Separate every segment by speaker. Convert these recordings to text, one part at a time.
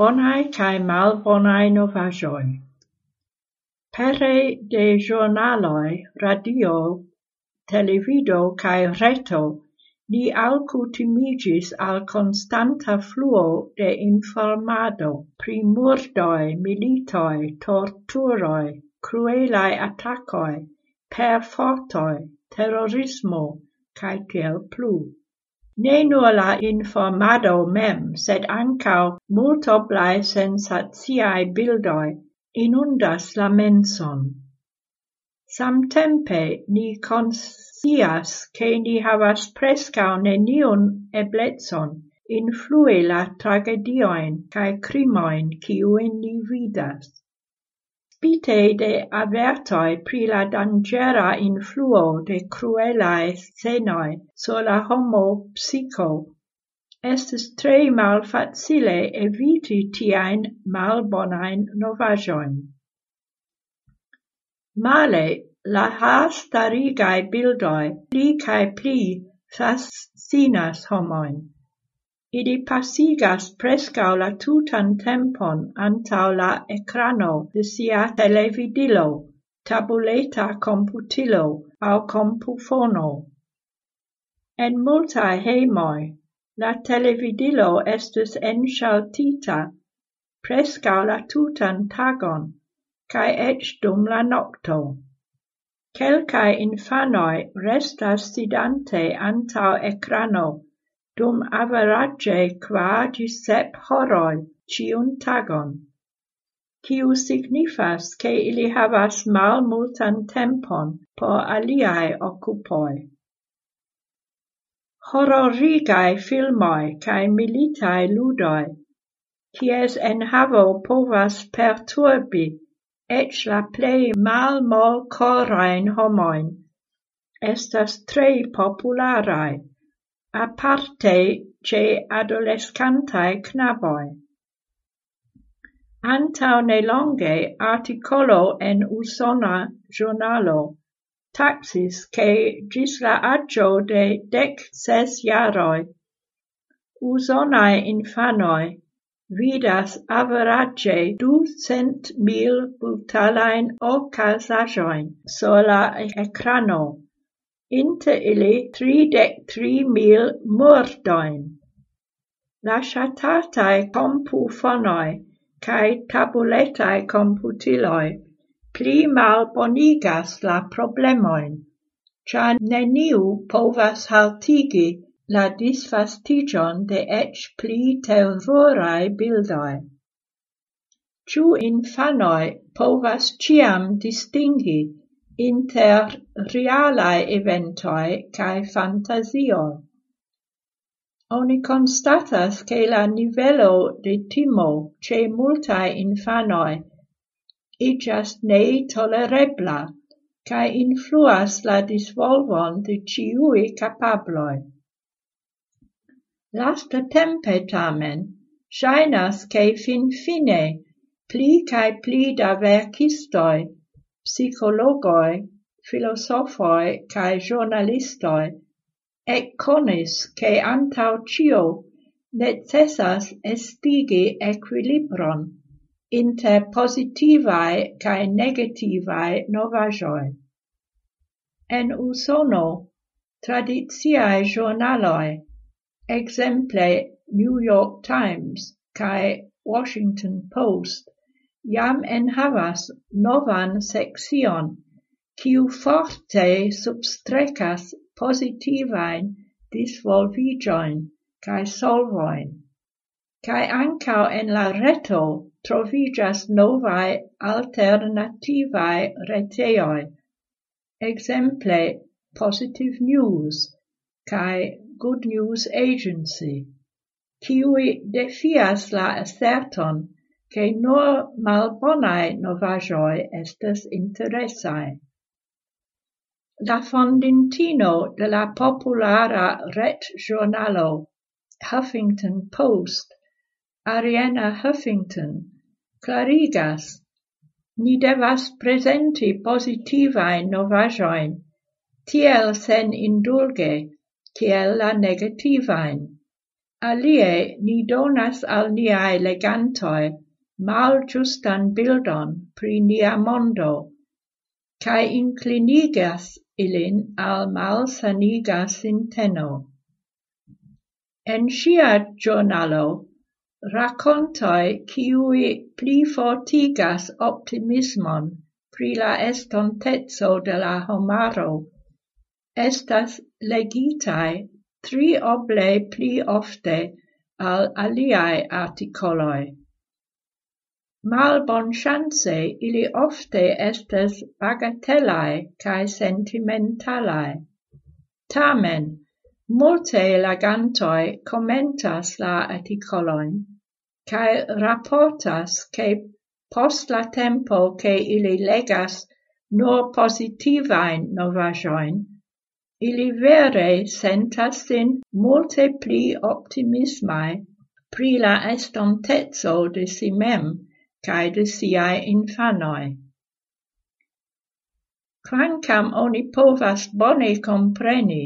Speaker 1: bonai cae mal bonai novajoi. Pere de ĵurnaloj, radio, televido cae reto ni alcutimigis al constanta fluo de informado primurdoi, militoi, torturoi, cruelai attacoi, atakoj, perfortoj, terrorismo, kaj tiel plu ne nur la informado mem, sed ankaŭ multoblaj sensatiae bildoi inundas la menson. Samtempe ni conscias che ni havas prescau neniun ebletson influi la tragedioin cae crimoin ciuin ni vidas spite de avertoi pri la dangera influo de cruelae scenoi sur la homo psico. Estes tre malfacile eviti tiaen mal bonain novajoin. Male, la hastarigae bildoi pli cae pli fascinas homoin. Ili pasigas prescau la tutan tempon antau la ecrano de sia televidilo, tabuleta computilo au compufono. En multaj heimoi, la televidilo estus enŝaltita prescau la tutan tagon cae ec dum la nocto. Celcae infanoi restas sidante antau ecrano, dum average qua ĝis sep horoi ciun tagon, kiu signifas che ili havas malmultan tempon por occupoi. okupoj. filmoi cae militae ludoi, cies kies enhavo povas perturbi ec la plei mal mol corain homoin, estas tre popularae aparte ce adolescantae knaboi. Antau ne longe articolo en usona giornalo taxis che gis la agio de dec ses jaroi usonae infanoi vidas average du cent mil brutalain ocasajoin sola ecrano inter ili tridec tri mil murdoin. La ŝatataj compufonoj cae tabuletai computiloi pli malbonigas la problemoin, cia neniu povas haltigi la disfastigion de ec pli terrorai bildoi. Ciu infanoi povas ciam distingi inter realae eventoi cae fantasio. Oni constatas che la nivelo de timo ce multae infanoi igas ne tolerebla, cae influas la disvolvon de ciui capabloi. Lasta tempe tamen, shainas che fin fine pli cae pli da verkistoi psicologoi, filosofoi cae kaj ĵurnalistoj conis che antau cio necessas estigi equilibron inter positivae cae negativae novajoi. En Usono tradiziae jornaloi, exemple New York Times cae Washington Post jam enhavas novan sekcion, kiu forte substrekas pozitivajn disvolviĝojn kaj solvojn. Kaj ankaŭ en la reto troviĝas novaj alternativaj retejoj, ekzemple Positive News kaj Good News Agency, kiui defias la asserton ke nur malbonaj novajoi estes interesaj. La fondintino de la populara giornalo Huffington Post, Ariana Huffington, clarigas, ni devas presenti positivain novajoin, tiel sen indulge, tiel la negativain. Alie ni donas al niae legantoi malĝustan bildon pri nia mondo, cae inclinigas ilin al malsaniga sinteno. En sia giornalo, racontoi ciui pli fortigas optimismon pri la estontezo de la homaro estas legitai tri oble pli ofte al aliae articoloi. Malbonŝance ili ofte estes bagatellae cae sentimentalae. Tamen, multe legantoj commentas la articoloin, cae raportas che post la tempo che ili legas nur positivain novajoin, ili vere sentas sin multe pli optimismae pri la estonteco de si mem cae de siae infanoj. Quancam oni povas bone compreni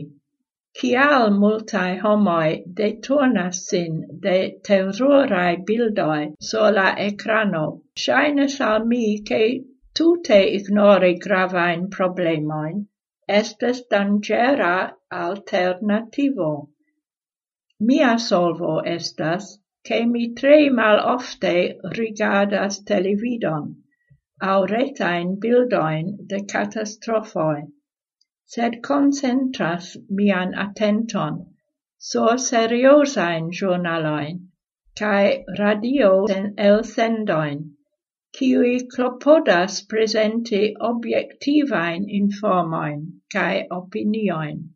Speaker 1: kial multae homoi deturnas sin de terrorae bildoi sola ecrano, shines al mi che tute ignori gravain problemoin, estes dangera alternativo. Mia solvo estas che mi tre malofte rigardas televidon au retain bildoin de catastrofoi, sed concentras mian atenton sur seriosain journaloin, cae radio elsendojn, kiui clopodas presenti objectivain informoin cae opinioin.